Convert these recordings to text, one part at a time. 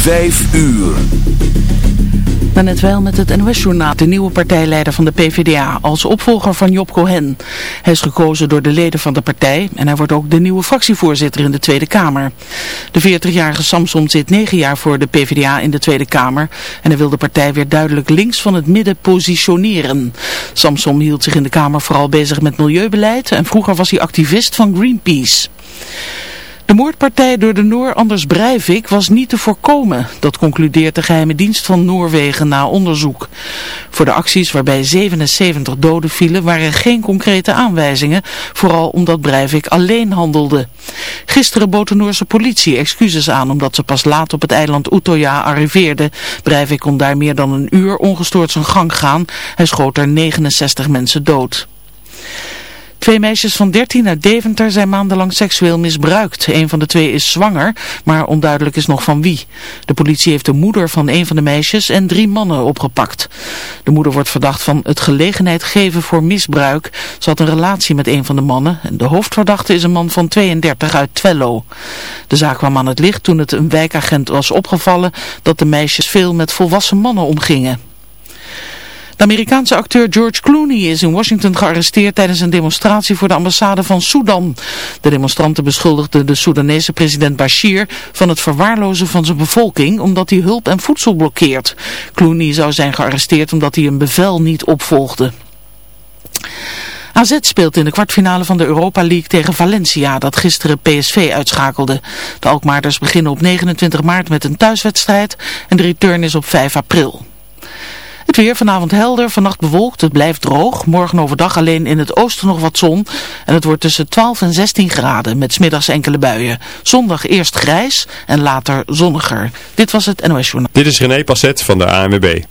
Vijf uur. Maar net wel met het NOS-journaal, de nieuwe partijleider van de PvdA, als opvolger van Job Cohen. Hij is gekozen door de leden van de partij en hij wordt ook de nieuwe fractievoorzitter in de Tweede Kamer. De 40-jarige Samson zit negen jaar voor de PvdA in de Tweede Kamer en hij wil de partij weer duidelijk links van het midden positioneren. Samson hield zich in de Kamer vooral bezig met milieubeleid en vroeger was hij activist van Greenpeace. De moordpartij door de Noor Anders Breivik was niet te voorkomen. Dat concludeert de geheime dienst van Noorwegen na onderzoek. Voor de acties waarbij 77 doden vielen waren geen concrete aanwijzingen. Vooral omdat Breivik alleen handelde. Gisteren bood de Noorse politie excuses aan omdat ze pas laat op het eiland Utøya arriveerde. Breivik kon daar meer dan een uur ongestoord zijn gang gaan. Hij schoot er 69 mensen dood. Twee meisjes van 13 uit Deventer zijn maandenlang seksueel misbruikt. Een van de twee is zwanger, maar onduidelijk is nog van wie. De politie heeft de moeder van een van de meisjes en drie mannen opgepakt. De moeder wordt verdacht van het gelegenheid geven voor misbruik. Ze had een relatie met een van de mannen. De hoofdverdachte is een man van 32 uit Twello. De zaak kwam aan het licht toen het een wijkagent was opgevallen dat de meisjes veel met volwassen mannen omgingen. De Amerikaanse acteur George Clooney is in Washington gearresteerd tijdens een demonstratie voor de ambassade van Sudan. De demonstranten beschuldigden de Soedanese president Bashir van het verwaarlozen van zijn bevolking omdat hij hulp en voedsel blokkeert. Clooney zou zijn gearresteerd omdat hij een bevel niet opvolgde. AZ speelt in de kwartfinale van de Europa League tegen Valencia, dat gisteren PSV uitschakelde. De Alkmaarders beginnen op 29 maart met een thuiswedstrijd en de return is op 5 april. Het weer vanavond helder, vannacht bewolkt, het blijft droog. Morgen overdag alleen in het oosten nog wat zon. En het wordt tussen 12 en 16 graden met smiddags enkele buien. Zondag eerst grijs en later zonniger. Dit was het NOS Journaal. Dit is René Passet van de ANWB.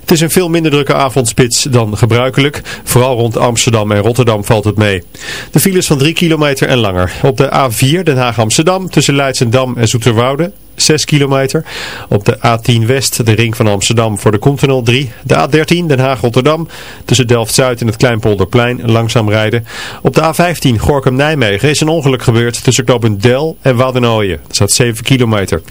Het is een veel minder drukke avondspits dan gebruikelijk. Vooral rond Amsterdam en Rotterdam valt het mee. De files van 3 kilometer en langer. Op de A4 Den Haag-Amsterdam tussen Leidsendam en Zoeterwoude 6 kilometer. Op de A10 West, de ring van Amsterdam voor de Continental 3. De A13 Den Haag-Rotterdam tussen Delft-Zuid en het Kleinpolderplein langzaam rijden. Op de A15 Gorkum-Nijmegen is een ongeluk gebeurd tussen knooppunt Del en Waddenooien. Dat staat 7 kilometer.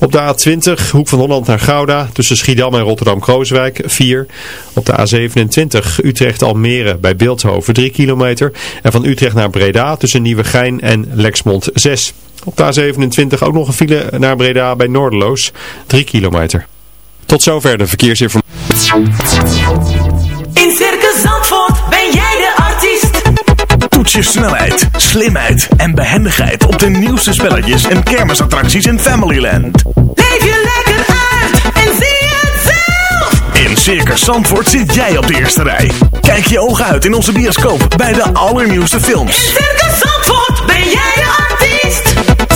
Op de A20 Hoek van Holland naar Gouda tussen Schiedam en Rotterdam-Krooswijk 4. Op de A27 Utrecht-Almere bij Beeldhoven 3 kilometer. En van Utrecht naar Breda tussen Nieuwegein en Lexmond 6 op de A27 ook nog een file naar Breda bij Noorderloos, 3 kilometer. Tot zover de verkeersinformatie. In Circus Zandvoort ben jij de artiest. Toets je snelheid, slimheid en behendigheid op de nieuwste spelletjes en kermisattracties in Familyland. Leef je lekker uit en zie het zelf. In Circus Zandvoort zit jij op de eerste rij. Kijk je ogen uit in onze bioscoop bij de allernieuwste films. In Circus Zandvoort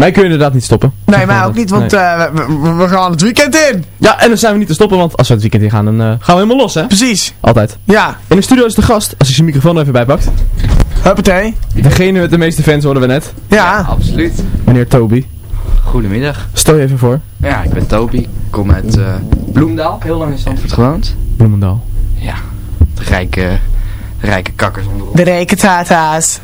Wij kunnen inderdaad niet stoppen. Nee, mij ook niet, want Nee. eh, we, gaan het weekend in. Ja, en dan zijn we niet te stoppen, want als we het weekend in gaan, dan eh, gaan we helemaal los, hè? Precies. Altijd. Ja, In de studio is de gast, als hij zijn microfoon even bijpakt. huppatee. Degene met de meeste fans hoorden we net. Ja. Absoluut. Meneer Toby. Goedemiddag. Stel je even voor. Ja, ik ben Toby. Ik kom uit eh, Bloemendaal. Heel lang in Zandvoort gewoond. Bloemendaal. Ja. De rijke, de rijke kakkers onderop. De rekentata's.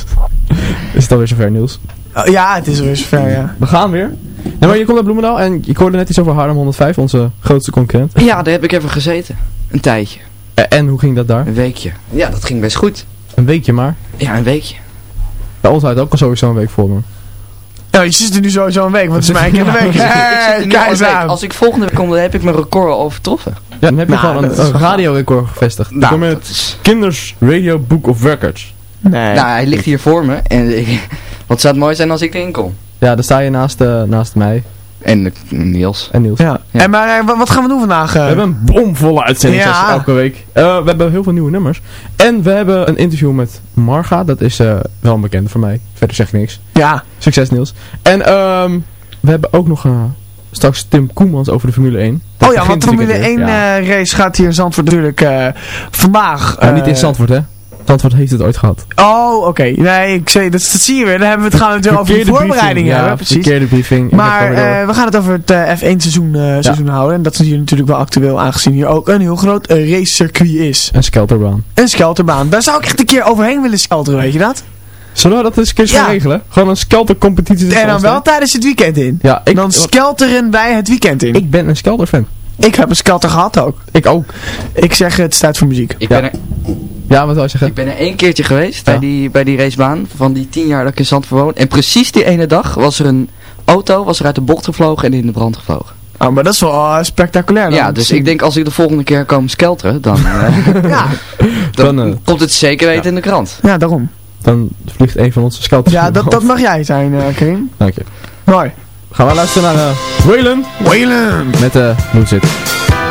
Is het alweer zover, Niels? Oh, ja, het is weer zover, ja. We gaan weer. Nee, maar je komt uit Bloemendaal en ik hoorde net iets over Haarlem 105, onze grootste concurrent. Ja, daar heb ik even gezeten. Een tijdje. Eh, En hoe ging dat daar? Een weekje. Ja, dat ging best goed. Een weekje maar. Ja, een weekje. Bij ons houdt ook al sowieso een week voor me. Ja, je zit er nu sowieso een week, want het is één keer week. Hey, kijk aan. Als ik volgende week kom, dan heb ik mijn record al overtroffen. Ja, dan heb je Nou, gewoon een, een radiorecord gevestigd. Nou, Kom in dat het is... Kinders Radio Book of Records. Nee. nou, hij ligt hier voor me. En ik- wat zou het mooi zijn als ik erin kom. Ja, daar sta je naast, eh, naast mij En eh, Niels. en Niels. Ja. Ja. En maar eh, wa- wat gaan we doen vandaag? We hebben een bomvolle uitzending Ja. zoals elke week. Eh, we hebben heel veel nieuwe nummers. En we hebben een interview met Marga. Dat is eh, wel een bekende voor mij. Verder zeg ik niks. Ja. Succes Niels. En ehm, we hebben ook nog eh, straks Tim Koemans over de Formule 1. Dat Oh ja, want het Formule 1 weekend weer. Ja. eh, race gaat hier in Zandvoort natuurlijk eh, vandaag. Nou, niet in Zandvoort hè wat heeft het ooit gehad. Oh, oké. Nee, ik zie. dat, dat, zie je weer. Dan hebben we het, gaan we het weer over de voorbereiding ja, hebben. Precies. Verkeerde briefing. Maar eh, we gaan het over het eh, uh, F1 seizoen, eh, seizoen houden. En dat is hier natuurlijk wel actueel, aangezien hier ook een heel groot racecircuit is. Een skelterbaan. Een skelterbaan. Daar zou ik echt een keer overheen willen skelteren, weet je dat? Zullen we dat eens een keer ja. regelen? Gewoon een skeltercompetitie. En dan wel tijdens het weekend in. Ja, ik, dan skelteren wij het weekend in. Ik ben een skelterfan. Ik heb een skelter gehad ook. Ik ook. Ik zeg, het staat voor muziek. Ik ben er... Ja, wat zou je zeggen? Ik ben er één keertje geweest bij, die, bij die racebaan van die tien jaar dat ik in zand woon. En precies die ene dag was er een auto was er uit de bocht gevlogen en in de brand gevlogen. Ah, oh, maar dat is wel eh, spectaculair. Dan. Ja, dus ik denk als ik de volgende keer kom skelteren, dan, eh, ja. dan, eh, komt het zeker weten in de krant. Ja, daarom. Dan vliegt een van onze skelters. Ja, dat, dat mag jij zijn, Karim. Dank je. Mooi. Gaan we luisteren naar Waylon. Waylon. Met de uh,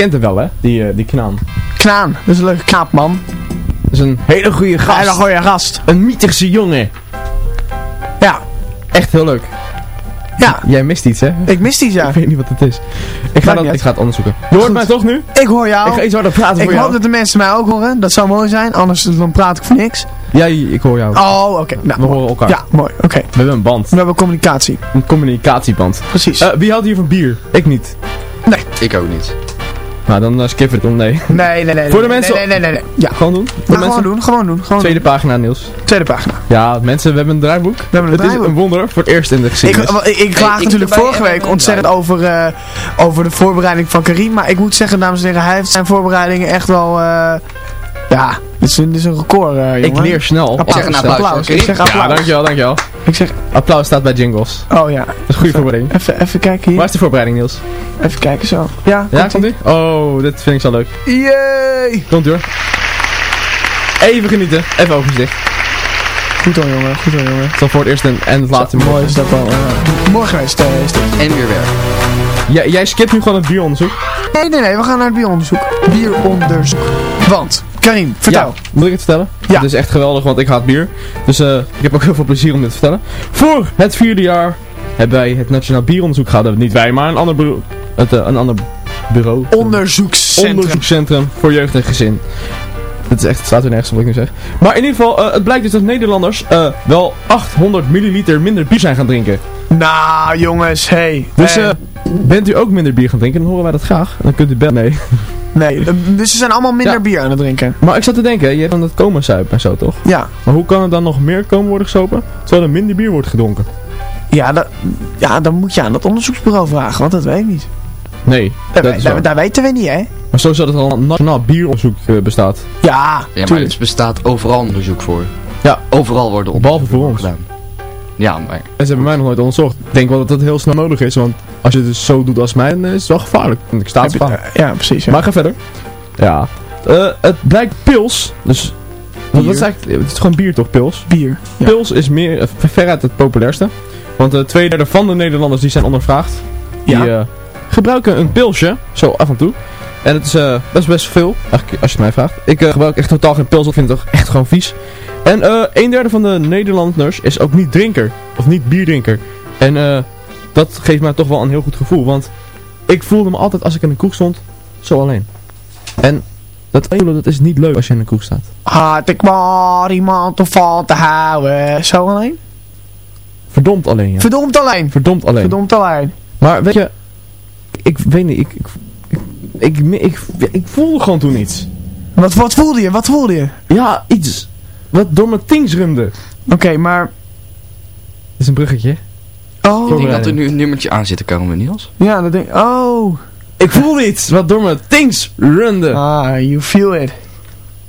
kent hem wel, hè? Die, eh, die knaan. Knaan, dat is een leuke knaapman. Dat is een hele goede gast. Hele goede gast. Een mythische jongen. Ja. Echt heel leuk. Ja. Jij mist iets, hè? Ik mis die, ja. Ik weet niet wat het is. Ik ga, dat, ik ga het onderzoeken. Je hoort Goed. mij toch nu? Ik hoor jou. Ik ga iets harder praten Ik voor hoop jou. dat de mensen mij ook horen. Dat zou mooi zijn. Anders dan praat ik voor niks. Jij, ik hoor jou. Oh, oké. Nou, We horen elkaar. Ja, mooi. Oké. We hebben een band. We hebben communicatie. Een communicatieband. Precies. Eh, wie houdt hier van bier? Ik niet. nee. Ik ook niet. Nou, dan uh, skip het om nee. Nee, nee, nee. Voor de nee, mensen- Nee, nee, nee. nee. Ja. Gewoon doen? Voor Nou, de gewoon mensen? doen. Gewoon doen. Gewoon Tweede pagina, Niels. Tweede pagina. Ja, mensen, we hebben een draaiboek. We hebben een het draaiboek. is een wonder voor het eerst in de Ik, geschiedenis. wel, ik, ik klaag natuurlijk vorige week ontzettend over, eh, over de voorbereiding van Karim. Maar ik moet zeggen, dames en heren, hij heeft zijn voorbereidingen echt wel... eh, ja, dit is, een- dit is een record, eh, jongen. ik leer snel. Applaus. zeg een applaus. Ik zeg Ja, applaus. dankjewel, dankjewel. Ik zeg, Applaus staat bij jingles. oh ja. Dat is een goede voorbereiding. Even, even kijken Waar hier. is de voorbereiding, Niels? Even kijken zo. Ja, Ja, komt ie? Oh, dit vind ik zo leuk. Yay! Komt hoor. Even genieten. Even ogen dicht. Goed hoor, jongen. Goed hoor, jongen. Het voor het eerst en, en het laatste Mooi is dat wel. morgen is dit. En weer werk. Jij, jij skipt nu gewoon het bieronderzoek. Nee, nee, nee. We gaan naar het bieronderzoek. Bieronderzoek. Want, Karim, vertel. Ja, moet ik het vertellen? Ja. Het is echt geweldig, want ik haat bier. Dus eh, ik heb ook heel veel plezier om dit te vertellen. Voor het vierde jaar hebben wij het Nationaal Bieronderzoek gehad. Niet wij, maar een ander bureau. Het, eh, een ander bureau. Onderzoekscentrum. Onderzoekscentrum voor jeugd en gezin. Het is echt, het staat er nergens op wat ik nu zeg. Maar in ieder geval, eh, het blijkt dus dat Nederlanders wel 800 milliliter minder bier zijn gaan drinken. Nou, jongens, hey. Dus bent u ook minder bier gaan drinken, dan horen wij dat graag. Dan kunt u bellen. Nee. Nee, eh, dus ze zijn allemaal minder Ja. bier aan het drinken. Maar ik zat te denken, je hebt dan het komen suipen en zo toch? Ja. Maar hoe kan er dan nog meer komen worden gesopen, terwijl er minder bier wordt gedronken? Ja, dat, ja, dan moet je aan dat onderzoeksbureau vragen, want dat weet ik niet. Nee, Dat, dat we- is daar, daar weten we niet, hè? Maar zo dat er al een nationaal bieronderzoek eh, bestaat. Ja, Ja, maar er bestaat overal onderzoek voor. Ja. Overal worden Behalve onderzoeken voor ons. gedaan. Ja, maar En ze hebben mij nog nooit onderzocht. Ik denk wel dat dat heel snel nodig is, want als je het dus zo doet als mij, dan is het wel gevaarlijk. Want ik sta staan. eh, ja, precies. Ja. Maar ga verder. Ja. Eh, het blijkt pils. Dus. Wat is eigenlijk, het is gewoon bier toch, pils? bier. Ja. Pils is meer, eh, veruit het populairste. Want eh twee derde van de Nederlanders die zijn ondervraagd. Die Ja. eh, gebruiken een pilsje, zo af en toe. En het is eh, best best veel, eigenlijk, als je het mij vraagt. Ik eh, gebruik echt totaal geen pils, ik vind het toch echt gewoon vies. En eh een derde van de Nederlanders is ook niet drinker, of niet bierdrinker. En eh, dat geeft mij toch wel een heel goed gevoel, want ik voelde me altijd als ik in een kroeg stond, zo alleen. En dat elen, dat is niet leuk als je in een kroeg staat. Had ik maar iemand om van te houden. Zo alleen? Verdomd alleen, ja. Verdomd alleen. Verdomd alleen. Verdomd alleen. Maar weet je, ik weet niet, ik, ik, ik, ik, ik, voelde gewoon toen iets. Wat, wat voelde je? Wat voelde je? Ja, iets wat door mijn tings rumde. Oké, maar... Dat is een bruggetje. Oh, ik denk dat er nu een nummertje aan zit te komen, Niels. ja, dat denk ik... Oh. Ik voelde iets wat door mijn tings runde. Ah, you feel it.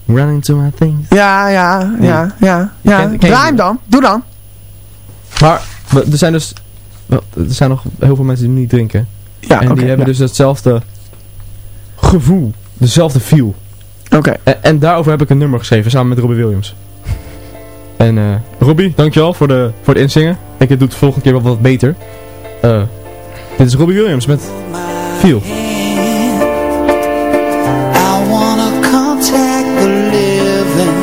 Running to my things. Ja, ja, ja, ja. ja. ken- ken je Draai hem dan. Doe dan. Maar er zijn dus, er zijn nog heel veel mensen die niet drinken. Ja, en die hebben ja. dus hetzelfde gevoel, dezelfde feel. Oké. En, en daarover heb ik een nummer geschreven samen met Robbie Williams. En eh Robbie, dankjewel voor de, voor het inzingen. Ik doe het volgende keer wel wat beter. Eh, dit is Robbie Williams met Feel. I wanna contact the living.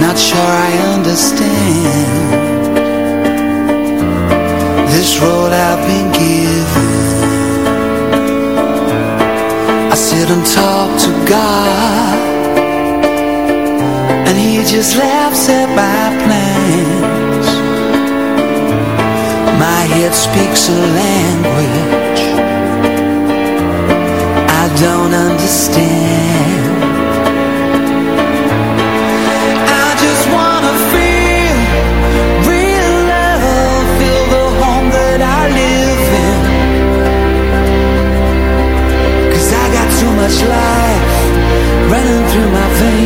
Not sure I understand this road I've been given. just laughs at my plans. My head speaks a language I don't understand. I just wanna feel real love Feel the home that I live I got too much life running through my veins.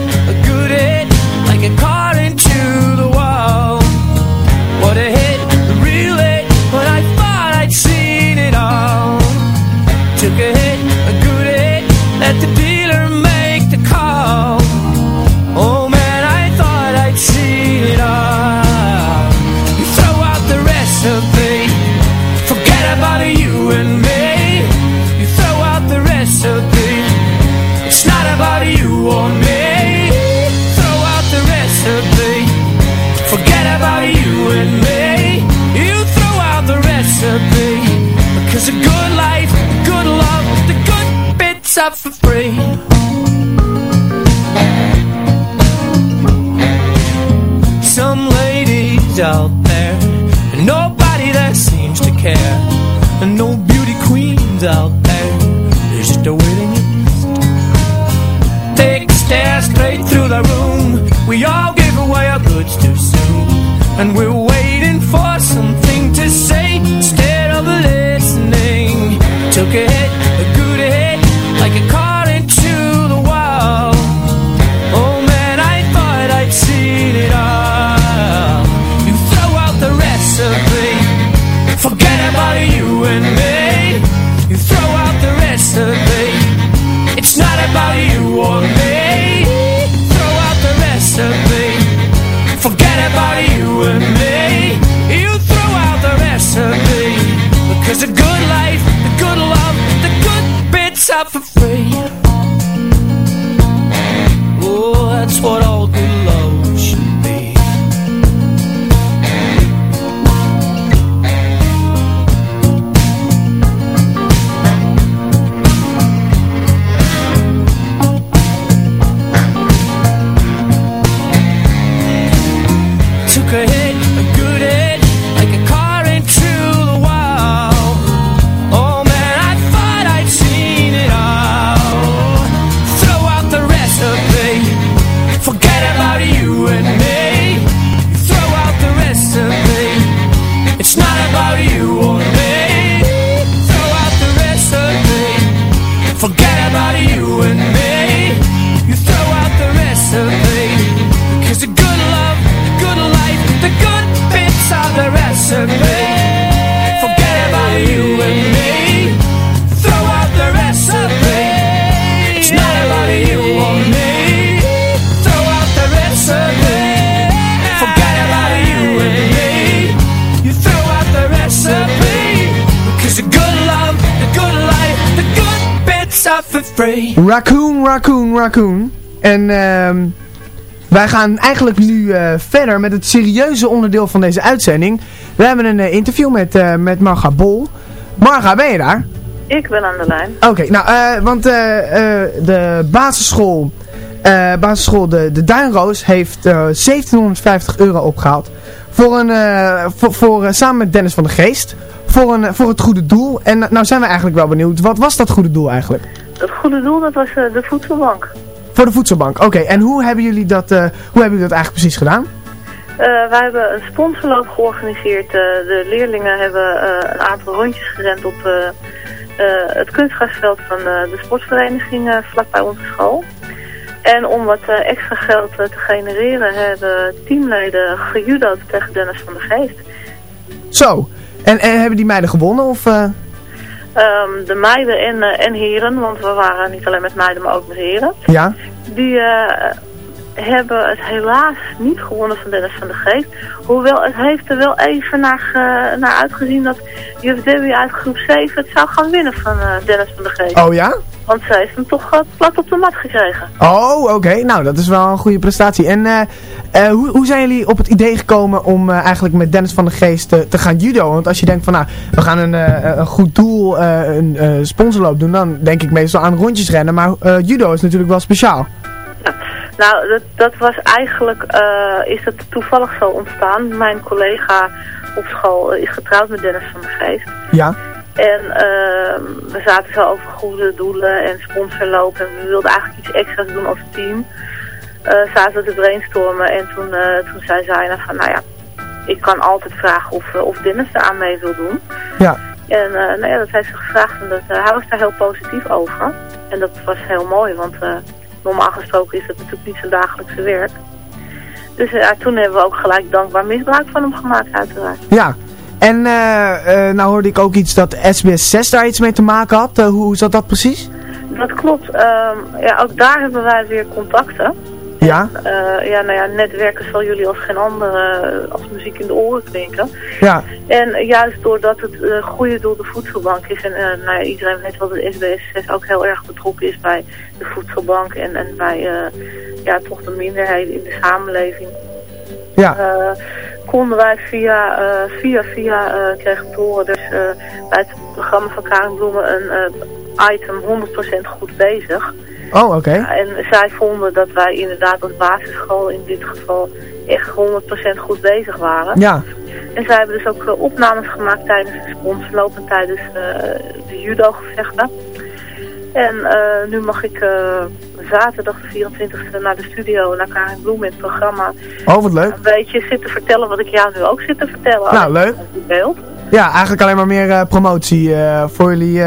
for Raccoon, Raccoon, Raccoon. En ehm wij gaan eigenlijk nu eh, verder met het serieuze onderdeel van deze uitzending. We hebben een eh, interview met, eh, met Marga Bol. Marga, ben je daar? Ik ben aan de lijn. Oké, nou, want de basisschool, basisschool de, de Duinroos heeft eh, 1750 euro opgehaald. Voor een, voor, voor, samen met Dennis van der Geest. Voor, een, voor het goede doel. En nou zijn we eigenlijk wel benieuwd. Wat was dat goede doel eigenlijk? Het goede doel, dat was eh, de voedselbank. Voor de voedselbank. Oké, en hoe hebben jullie dat, eh, hoe hebben jullie dat eigenlijk precies gedaan? Eh, wij hebben een sponsorloop georganiseerd. De leerlingen hebben een aantal rondjes gerend op het kunstgrasveld van de sportvereniging vlakbij onze school. En om wat extra geld te genereren hebben teamleden gejudo'd tegen Dennis van der Geest. Zo, en, en hebben die meiden gewonnen? Of, eh? Ehm, de meiden en, eh, en heren, want we waren niet alleen met meiden, maar ook met heren. Ja? Die eh, hebben het helaas niet gewonnen van Dennis van der Geest. Hoewel het heeft er wel even naar, ge- naar uitgezien dat juf Debbie uit groep 7 het zou gaan winnen van eh, Dennis van der Geest. Oh ja? Want zij heeft hem toch eh, plat op de mat gekregen. Oh, oké. Nou, dat is wel een goede prestatie. En eh, hoe, hoe zijn jullie op het idee gekomen om eigenlijk met Dennis van der Geest te, te gaan judo? Want als je denkt van, nou, we gaan een, een goed doel, een sponsorloop doen, dan denk ik meestal aan rondjes rennen. Maar judo is natuurlijk wel speciaal. Nou, dat, dat was eigenlijk, eh, is dat toevallig zo ontstaan. Mijn collega op school is getrouwd met Dennis van der Geest. Ja. En ehm, we zaten zo over goede doelen en sponsorlopen. En we wilden eigenlijk iets extra's doen als team. Eh zaten we te brainstormen en toen, eh, toen zei Zaina van, nou ja, ik kan altijd vragen of, of Dennis er aan mee wil doen. Ja. En nou ja, dat heeft ze gevraagd en dat, hij was daar heel positief over. En dat was heel mooi, want normaal gesproken is dat natuurlijk niet zijn dagelijkse werk. Dus eh, ja, toen hebben we ook gelijk dankbaar misbruik van hem gemaakt uiteraard. Ja. En eh, eh, nou hoorde ik ook iets dat SBS 6 daar iets mee te maken had. Eh, hoe, hoe zat dat precies? Dat klopt. Ehm, ja, ook daar hebben wij weer contacten. Ja. Eh, ja, nou ja, netwerken zal jullie als geen andere eh, als muziek in de oren klinken. Ja. En juist doordat het eh, goede doel de voedselbank is en nou ja, iedereen weet wel dat de SBS 6 ook heel erg betrokken is bij de voedselbank en, en bij ja, toch de minderheden in de samenleving. Ja. Konden wij via, eh, via, via eh, kregen horen dus bij het programma van Karin Bloemen een item 100% goed bezig. Oh, oké. Ja, en zij vonden dat wij inderdaad als basisschool in dit geval echt 100% goed bezig waren. Ja. En zij hebben dus ook eh, opnames gemaakt tijdens de sponsorloop en tijdens eh, de judo-gevechten. En eh, nu mag ik zaterdag de 24e naar de studio, naar Karin Bloem in het programma. Oh, wat leuk. Een beetje zitten vertellen wat ik jou nu ook zit te vertellen. Nou, leuk. beeld. Ja, eigenlijk alleen maar meer promotie voor jullie,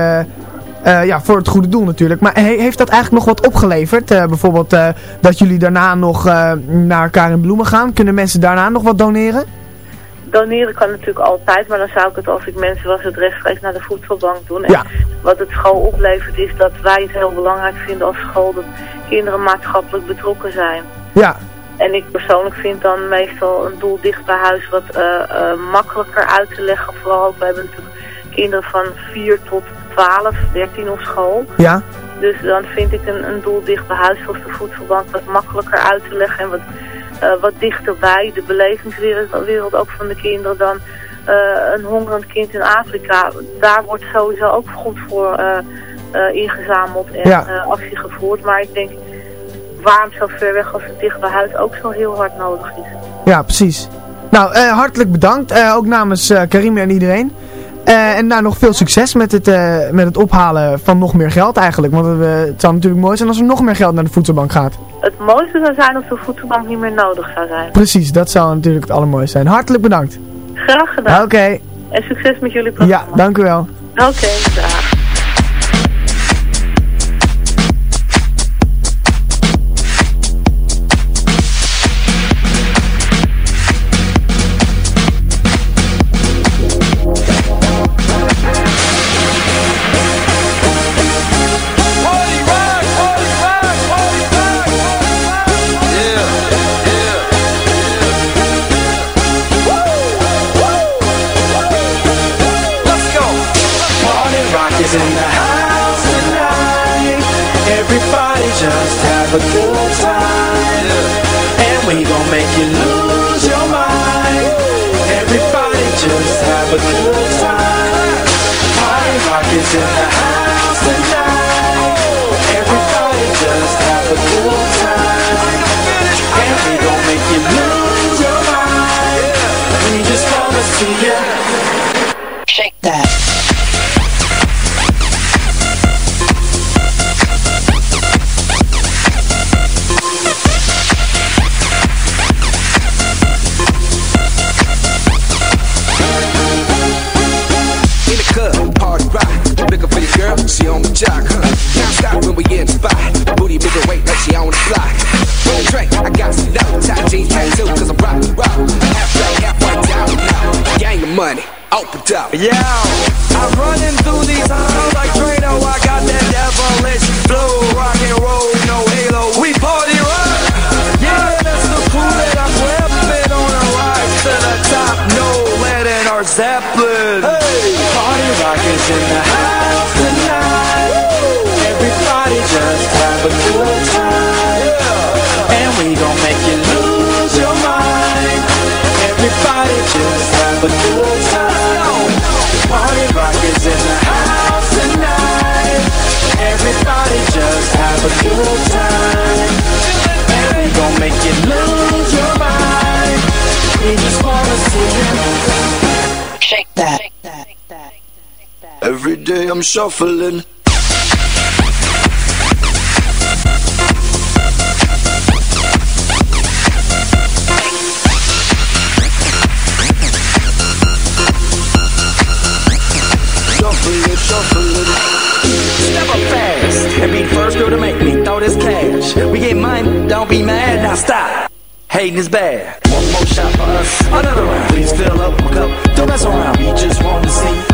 eh, ja, voor het goede doel natuurlijk. Maar he- heeft dat eigenlijk nog wat opgeleverd? Eh, bijvoorbeeld eh, dat jullie daarna nog naar Karin Bloemen gaan? Kunnen mensen daarna nog wat doneren? Doneren kan natuurlijk altijd, maar dan zou ik het als ik mensen was het rechtstreeks naar de voedselbank doen. En Ja. wat het school oplevert is dat wij het heel belangrijk vinden als school dat kinderen maatschappelijk betrokken zijn. Ja, En ik persoonlijk vind dan meestal een doel dicht bij huis wat makkelijker uit te leggen. Vooral we hebben natuurlijk kinderen van 4 tot 12, 13 op school. ja, Dus dan vind ik een, een doel dicht bij huis zoals de voedselbank wat makkelijker uit te leggen en wat, eh, wat dichterbij. De belevingswereld wereld ook van de kinderen dan eh, een hongerend kind in Afrika. Daar wordt sowieso ook goed voor eh, ingezameld en Ja. actie gevoerd. Maar ik denk, waarom zo ver weg als het dicht bij huis ook zo heel hard nodig is. ja, precies. Nou, hartelijk bedankt. ook namens Karim en iedereen. Eh, en nou, nog veel succes met het, eh, met het ophalen van nog meer geld eigenlijk. Want eh, het zou natuurlijk mooi zijn als er nog meer geld naar de voedselbank gaat. Het mooiste zou zijn als de voedselbank niet meer nodig zou zijn. Precies, dat zou natuurlijk het allermooiste zijn. Hartelijk bedankt. Graag gedaan. Oké, En succes met jullie ja, programma. dank u wel. Oké, dag. A good time. And we gon' make you lose your mind. Everybody just have a good Yeah, throw this cash. We get mine, don't be mad, now stop. Hating is bad. One more shot for us, another round. Please fill up my cup, don't mess around. We just want to see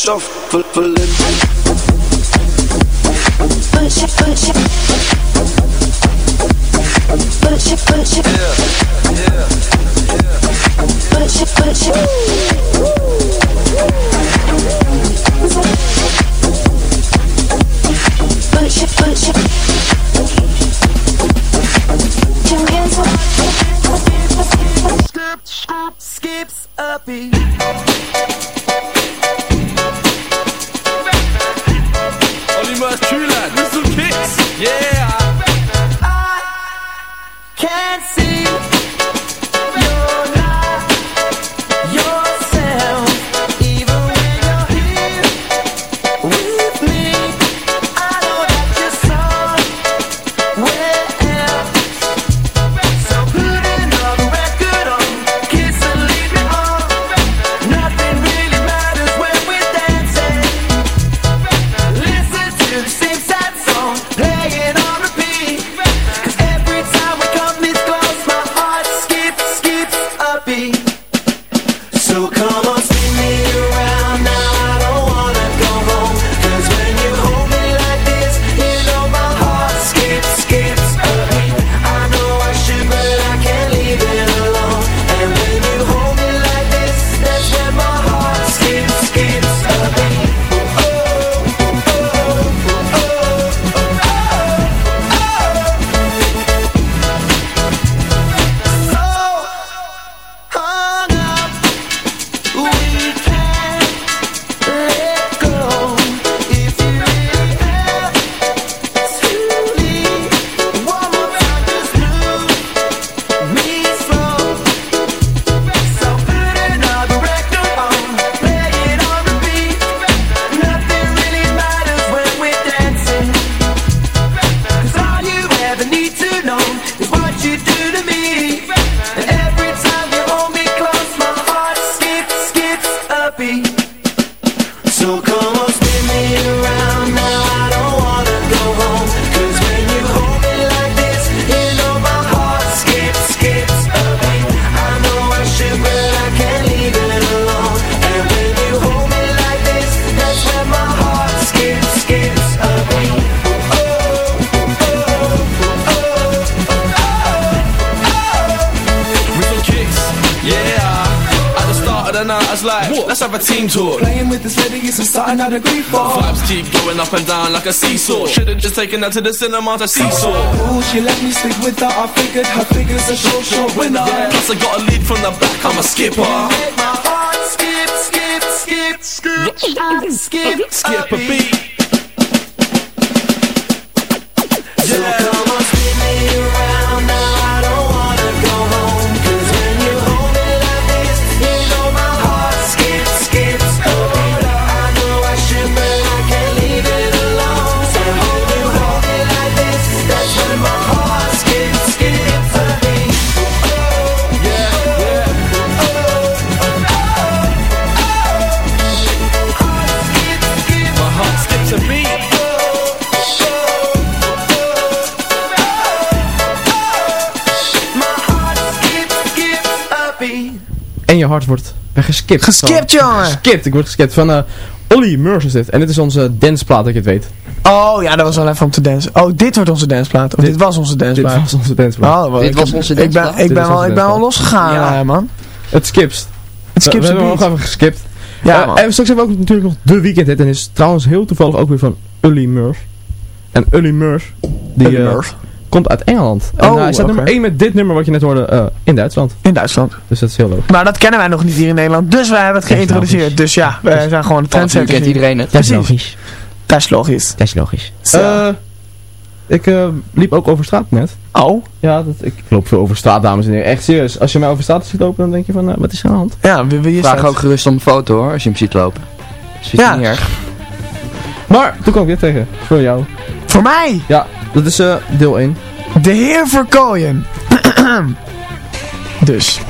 yourself for, for living. Up and down like a seesaw. Should've just taken her to the cinema to seesaw. Ooh, she let me sleep with her. I figured her figure's a short, short winner. Plus I got a lead from the back, I'm a skipper. Make my heart skip, skip, skip, skip, skip, Skip a beat. Je hart wordt weggeskipt. Geskipt, Gewoon jongen! Geskipt, ik word geskipt. Van eh Olly Murs is dit. En dit is onze danceplaat, dat je het weet. Oh ja, dat was wel even om te dansen. Oh, dit wordt onze danceplaat. Of dit, was onze danceplaat. Dit was onze danceplaat. Oh, Dit ik was onze ik ben, danceplaat? ik Dit ben, was wel, onze ik ben wel danceplaat. losgegaan, Ja. eh, man. Het skipt. Het skipt we zijn hebben beat. nog even geskipt. Ja, Eh, man. en straks hebben we ook natuurlijk nog de weekendhit. En is trouwens heel toevallig ook weer van Ully Murs. En Ully Murs, die Ully eh, Murs. Komt uit Engeland. En Oh, eh, hij staat oké. nummer 1 met dit nummer wat je net hoorde eh, in Duitsland. In Duitsland. Dus dat is heel leuk. Maar dat kennen wij nog niet hier in Nederland. Dus wij hebben het geïntroduceerd. Dus ja, wij zijn gewoon de Vanaf nu trendsetters. kent iedereen het. Dat is logisch. Dat is logisch. Dat is logisch. Eh, ik eh, liep ook over straat net. Oh? Ja, dat, ik loop veel over straat, dames en heren. Echt serieus. Als je mij over straat ziet lopen, dan denk je van, eh, wat is er aan de hand? Ja, wie, wie is Vraag dat? ook gerust om een foto hoor, als je hem ziet lopen. Dus Ja. ja. niet erg. Maar, toen kwam ik dit tegen. Voor jou. Voor mij! Ja, dat is eh, deel 1. De heer Verkooyen. dus.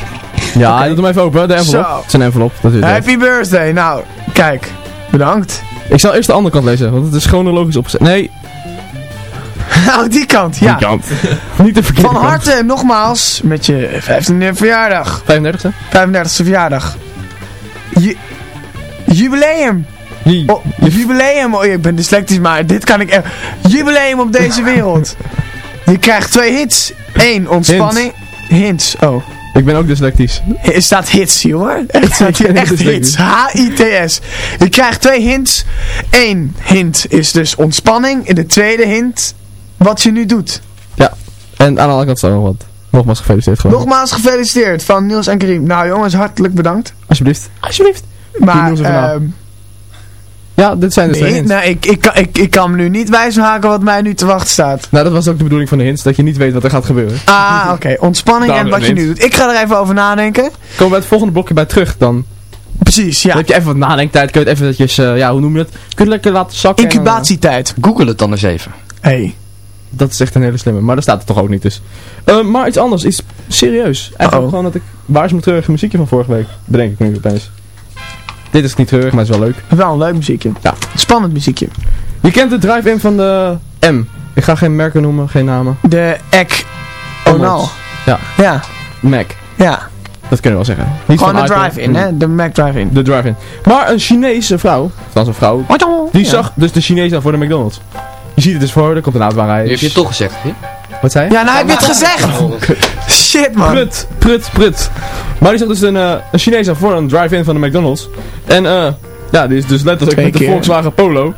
Ja, Oké. doe hem even open, de envelop. Zo. Een envelop. Happy birthday. Nou, kijk. Bedankt. Ik zal eerst de andere kant lezen, want het is chronologisch opgezet. Nee, Nou, die kant. Ja. die kant. Niet de verkeerde Van harte nogmaals met je 15e verjaardag. 35e? 35e verjaardag. Je, Jubileum. Oh, jubileum. Oh, ik ben dyslectisch, maar dit kan ik echt. Jubileum op deze wereld. Je krijgt twee hits. Eén, ontspanning. Hints. Oh. Ik ben ook dyslectisch. Er staat hits, jongen. Echt, staat hier echt hits. H-I-T-S. Je krijgt twee hints. Eén hint is dus ontspanning. En de tweede hint, wat je nu doet. Ja. En aan de andere kant zo nog wat. Nogmaals gefeliciteerd gewoon. Nogmaals gefeliciteerd van Niels en Karim. Nou jongens, hartelijk bedankt. Alsjeblieft. Alsjeblieft. Maar, ehm Ja, dit zijn dus de nee, hints. nou, ik, ik, kan- ik, ik kan me nu niet wijsmaken wat mij nu te wachten staat. Nou, dat was ook de bedoeling van de hints, dat je niet weet wat er gaat gebeuren. Ah, oké. Ontspanning en wat je nu doet. Ik ga er even over nadenken. Komen we bij het volgende blokje bij terug dan. Precies, ja. Dan heb je even wat nadenktijd, kun je het even netjes, eh, ja, hoe noem je het? Kun je het lekker laten zakken. Incubatietijd. Google het dan eens even. Hey. dat is echt een hele slimme, maar daar staat het toch ook niet dus. Eh, maar iets anders, iets serieus. Eigenlijk Uh-oh. gewoon dat ik, waar is mijn treurige muziekje van vorige week? Bedenk ik nu opeens. Dit is niet treurig, maar het is wel leuk. Wel een leuk muziekje. Ja. Spannend muziekje. Je kent de drive-in van de M. Ik ga geen merken noemen, geen namen. De Ek Onal. Ja, Ja. Mac. Ja. Dat kunnen we wel zeggen. Niet Gewoon van de drive-in, hè? De Mac drive-in. De drive-in. Maar een Chinese vrouw, dat is een vrouw, die Ja. zag dus de Chinees aan voor de McDonald's. Je ziet het dus voor, er komt een auto aanrijden. Nu heb je het toch gezegd, hè? Wat zei je? Ja, nou heb je het gezegd. Shit, man. Prut, prut, prut. Maar die zag dus een, eh, een Chinees aan voor een drive-in van de McDonald's. En eh, ja, die is dus net als ik Twee met de. Volkswagen Polo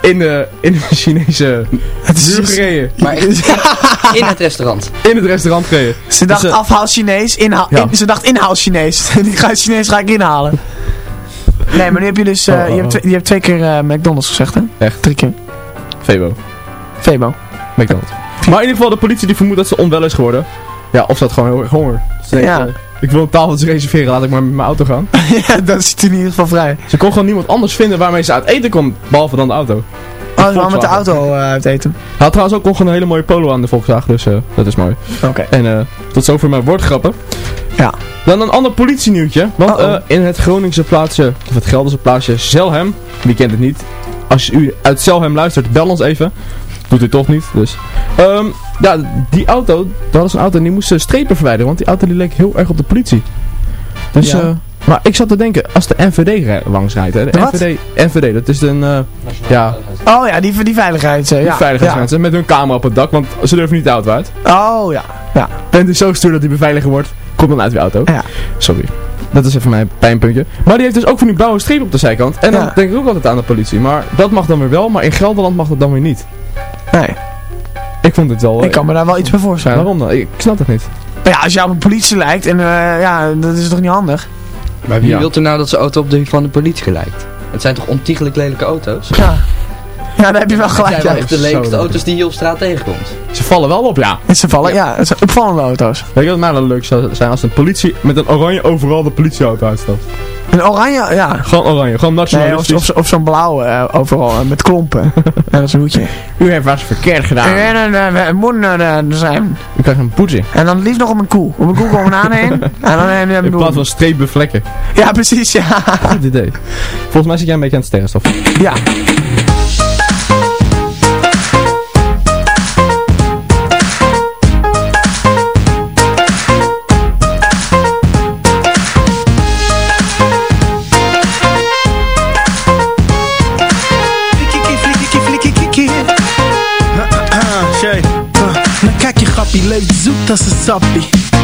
in de, in de Chinese Het is dus- gereden. Maar in het restaurant. In het restaurant gereden. Ze dacht Dus, eh, afhaal Chinees, inhaal, Ja. in- ze dacht inhaal Chinees. Die ga Chinees ga ik inhalen. Nee, maar nu heb je dus, eh, Oh, oh, je, hebt twee, je hebt twee keer eh, McDonald's gezegd, hè? Echt? Drie keer. Febo. Febo. McDonald's. Maar in ieder geval, de politie die vermoedt dat ze onwel is geworden. Ja, of ze had gewoon heel erg honger. Ze denkt, Ja. ik wil een tafel reserveren, laat ik maar met mijn auto gaan. ja, dat is in ieder geval vrij. Ze kon gewoon niemand anders vinden waarmee ze uit eten kon, behalve dan de auto. Oh, wel met de auto eh, uit eten. Hij had trouwens ook nog een hele mooie polo aan de Volkswagen, dus eh, dat is mooi. Oké. En eh, tot zover mijn woordgrappen. Ja. Dan een ander politienieuwtje. Want eh, in het Groningse plaatsje, of het Gelderse plaatsje Zelhem, wie kent het niet? Als u uit Zelhem luistert, bel ons even. Doet u toch niet, dus. Ehm, ja, die auto, dat was een auto en die moest strepen verwijderen, want die auto die leek heel erg op de politie. Dus, Ja. eh, maar ik zat te denken, als de NVD langs rijdt, hè, de wat? NVD, NVD, dat is een, eh, ja, Oh ja, die, die veiligheids... eh, die ja. veiligheidsmensen met hun camera op het dak, want ze durven niet de auto uit. Oh ja. Ja. Bent u zo stuur dat die beveiliger wordt, kom dan uit uw auto. Ja. Sorry. Dat is even mijn pijnpuntje. Maar die heeft dus ook van die blauwe streep op de zijkant. En dan Ja. denk ik ook altijd aan de politie. Maar dat mag dan weer wel, maar in Gelderland mag dat dan weer niet. Nee. Ik vond dit wel... Ik kan me daar wel iets bij voorstellen. Waarom dan? Ik snap het niet. Maar ja, als je op een politie lijkt en eh, ja, dat is toch niet handig? Maar wie Ja. wilt er nou dat zijn auto op de van de politie lijkt? Het zijn toch ontiegelijk lelijke auto's? Ja. Ja, daar heb je wel Het gelijk. zijn wel Ja. echt de lelijkste lelijk. auto's die je op straat tegenkomt. Ze vallen wel op, ja. En ze vallen, ja, het zijn opvallende auto's. Weet je wat mij wel leuk zou zijn als een politie met een oranje overal de politieauto uitstapt. Een oranje, ja. Gewoon oranje, gewoon Nee, of, nationalistisch. of, of zo'n blauwe eh, overal eh, met klompen. ja, dat is een hoedje. U heeft wat verkeerd gedaan. En dan uh, zijn. U krijgt een poetsje. En dan liefst nog op een koe. Op een koe komen we aan heen. En dan neem je In hem plaats van strepen vlekken. Ja, precies, ja. Goed idee. Volgens mij zit jij een beetje aan het sterrenstof. Ja. Zoet als een sappie.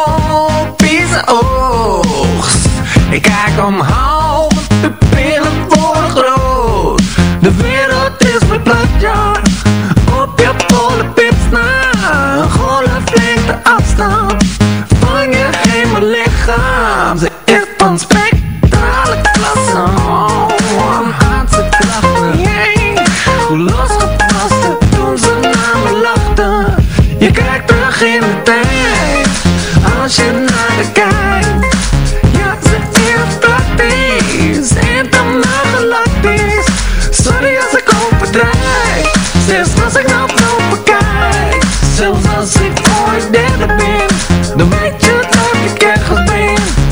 Ik kijk omhoog,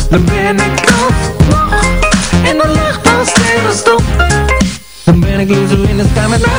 Dan ben ik alsnog in de lucht als sterrenstof Dan ben ik loser in the sky met diamonds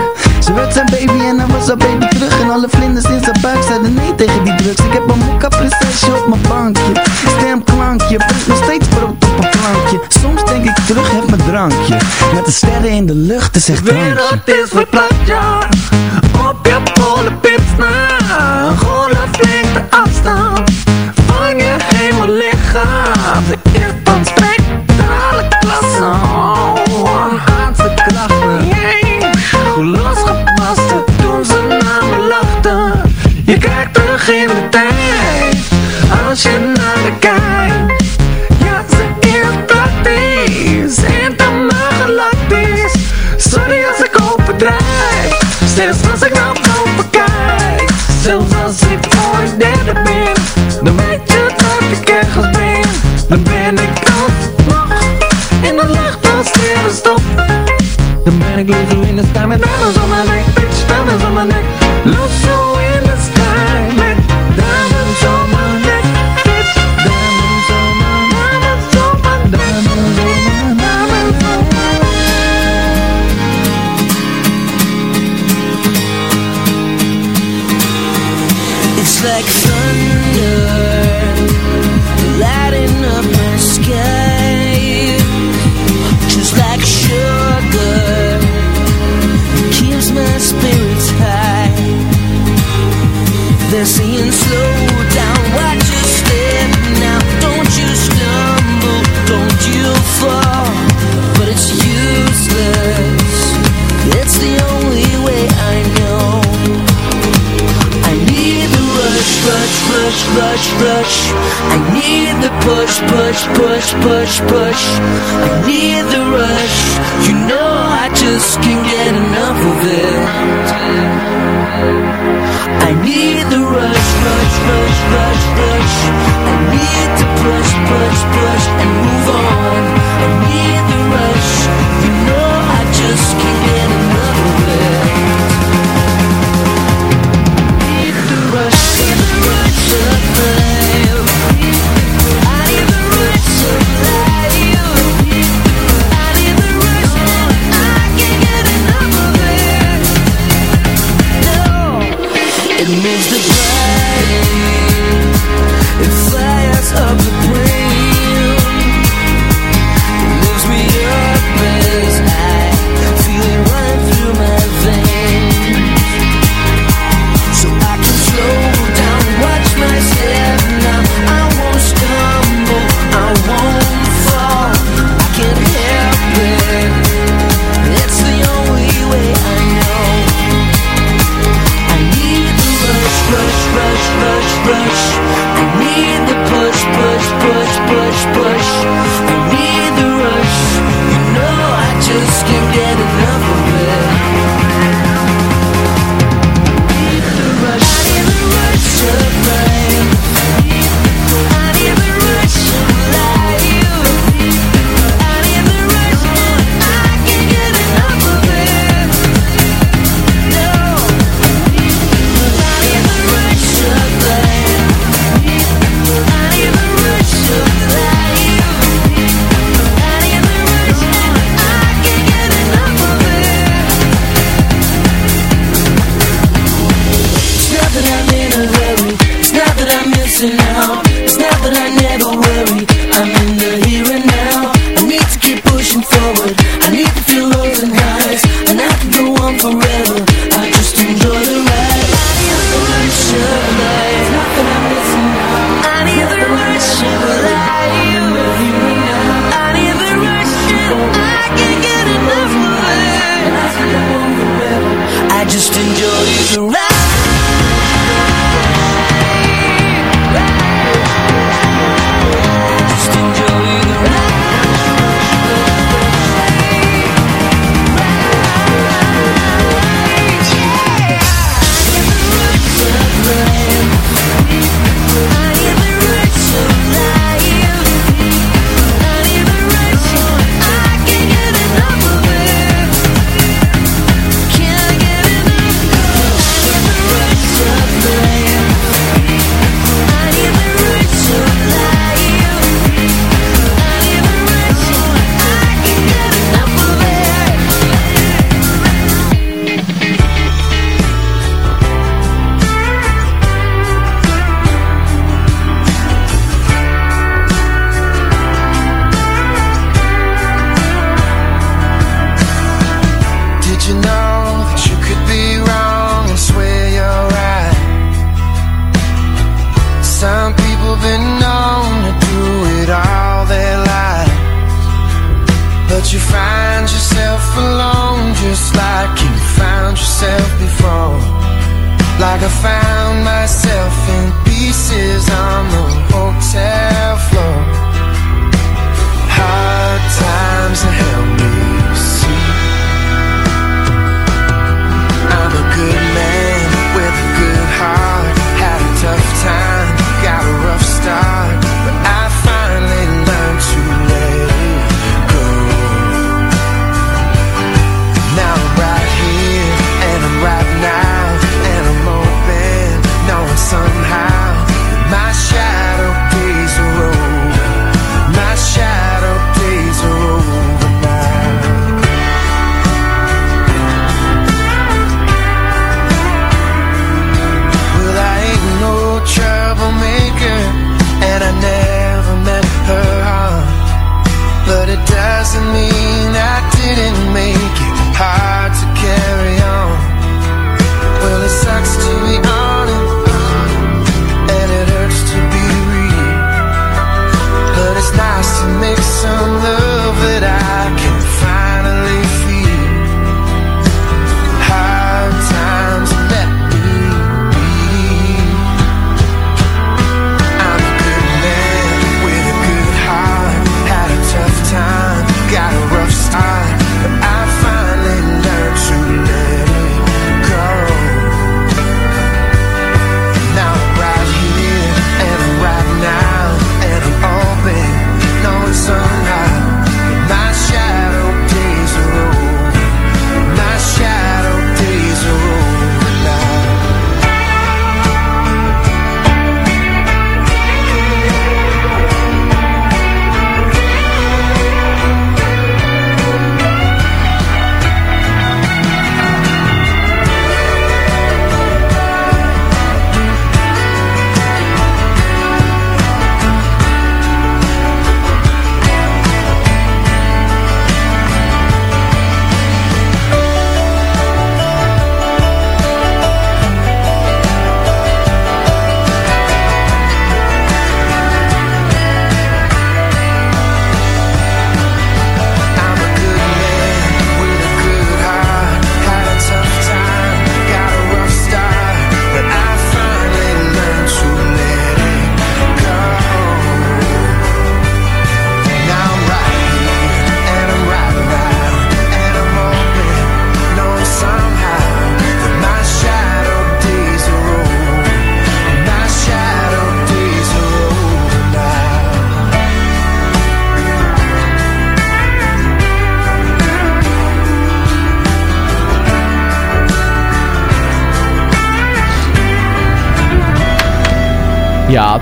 zijn baby en hij was haar baby terug. En alle vlinders in zijn buik zeiden nee tegen die drugs. Ik heb een mokka prinsesje op mijn bankje. Stemklankje, brengt nog steeds brood op een plankje. Soms denk ik terug, heb mijn drankje. Met de sterren in de lucht, is echt De wereld is verplaatst, ja. Op je polenpips na Golf flink de afstand. Van je hemellichaam De eer Naar de kijkt Ja, ze is praktisch Intergalactisch Sorry als ik overdrijf. Zelfs als ik naar boven kijk Zelfs als ik ooit derde ben. Dan weet je dat ik ergens ben. Dan ben ik alsnog In de lucht als sterrenstof Dan ben ik loser in de sky Met diamonds on push, push, push, push, push. I need the rush. You know I just can't get enough of it. I need the rush, rush, rush, rush, rush. I need to push, push, push and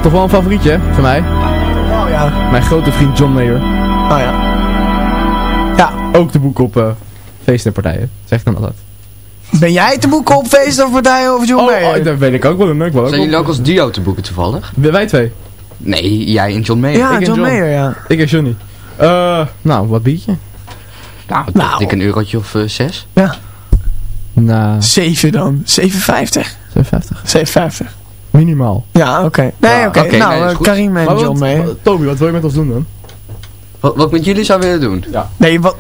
toch wel een favorietje, van mij. Oh, ja. Mijn grote vriend John Mayer. Oh ja. Ja. Ook te boeken op eh, feesten en partijen. Zeg dan maar dat. Ben jij te boeken op feesten of partijen of John oh, Mayer? Oh, dat weet ik ook wel. een ik wel Zijn jullie ook als duo te boeken toevallig? Wij twee. Nee, jij en John Mayer. Ja, ik John, John Mayer, ja. Ik en Johnny. Uh, nou, wat bied je? Nou, nou. ik een eurotje of uh, zes. Ja. Nou. Zeven dan. 7,50. 7,50. 7,50. Minimaal. Ja, oké. Nee, oké. Nou, Karim en John mee. Toby, wat wil je met ons doen dan? Wat, wat met jullie zou willen doen? Ja. Nee, wat...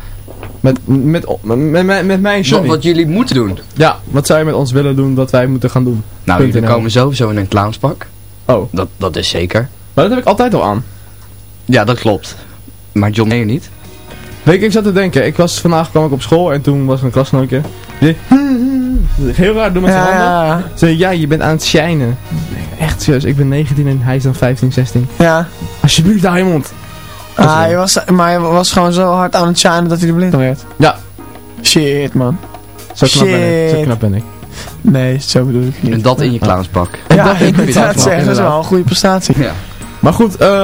Met, met, met, met, met mij en Wat, jullie moeten doen. Ja, wat zou je met ons willen doen dat wij moeten gaan doen? Nou, we jullie komen sowieso in een clownspak. Oh. Dat, dat is zeker. Maar dat heb ik altijd al aan. Ja, dat klopt. Maar John, nee niet. Weet ik, ik zat te denken. Ik was vandaag kwam ik op school en toen was een klasnootje heel raar doen met zijn Ja, handen. ja, Zei, ja, je bent aan het shinen. Echt serieus, ik ben 19 en hij is dan 15, 16. ja. Alsjeblieft, Diamond. Ah, hij was, maar hij was gewoon zo hard aan het shinen dat hij er blind van werd. Ja. Shit, man. Zo knap ben ik. Zo Shit. knap ben ik. Nee, zo bedoel ik niet. En dat in je clownspak. Ja, dat je inderdaad clownspak, zeg, dat is wel een goede prestatie. Ja. Maar goed, eh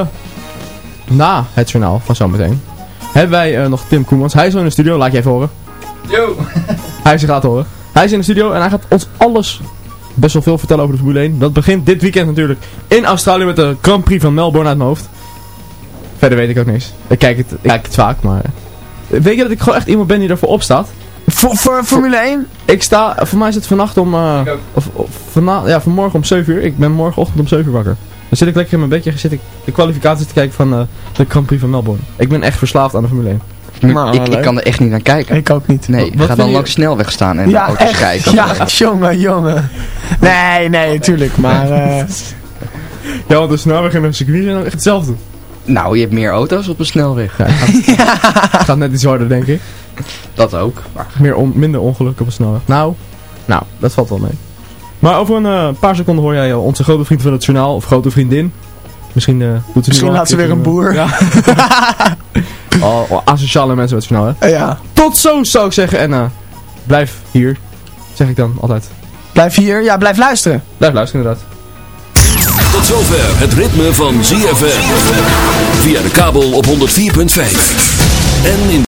na het journaal van zometeen hebben wij eh, nog Tim Koemans. Hij is al in de studio, laat je even horen. Yo! Hij is er gaat horen. Hij is in de studio en hij gaat ons alles best wel veel vertellen over de Formule 1. Dat begint dit weekend natuurlijk in Australië met de Grand Prix van Melbourne uit mijn hoofd. Verder weet ik ook niks. Ik kijk het, ik kijk het vaak, maar... eh, Weet je dat ik gewoon echt iemand ben die ervoor opstaat? Voor, voor Formule 1? Ik sta, voor mij is het vannacht om, eh of, of vana, ja, vanmorgen om 7 uur. Ik ben morgenochtend om 7 uur wakker. Dan zit ik lekker in mijn bedje, zit ik de kwalificaties te kijken van eh, de Grand Prix van Melbourne. Ik ben echt verslaafd aan de Formule 1. Maar ik, ik kan er echt niet naar kijken. Ik ook niet. Nee, Wat ik ga vind dan je- langs snelweg staan en Ja, auto's echt. kijken. Ja, jongen, jongen. Nee, nee, tuurlijk. Maar eh, Ja, want de snelweg en de circuit zijn echt hetzelfde. Nou, je hebt meer auto's op een snelweg. Ja, het gaat, het gaat net iets harder, denk ik. Dat ook. Maar Meer on- minder ongeluk op een snelweg. Nou, nou, dat valt wel mee. Maar over een eh, paar seconden hoor jij al onze grote vriend van het journaal, of grote vriendin. Misschien eh, doet nu Misschien laat ze weer een van, boer. Ja. oh, oh, asociale mensen met het journaal, hè. ja. Tot zo zou ik zeggen. En eh, blijf hier, zeg ik dan altijd. Blijf hier. Ja, blijf luisteren. Blijf luisteren inderdaad. Tot zover het ritme van ZFM. Via de kabel op 104.5. En in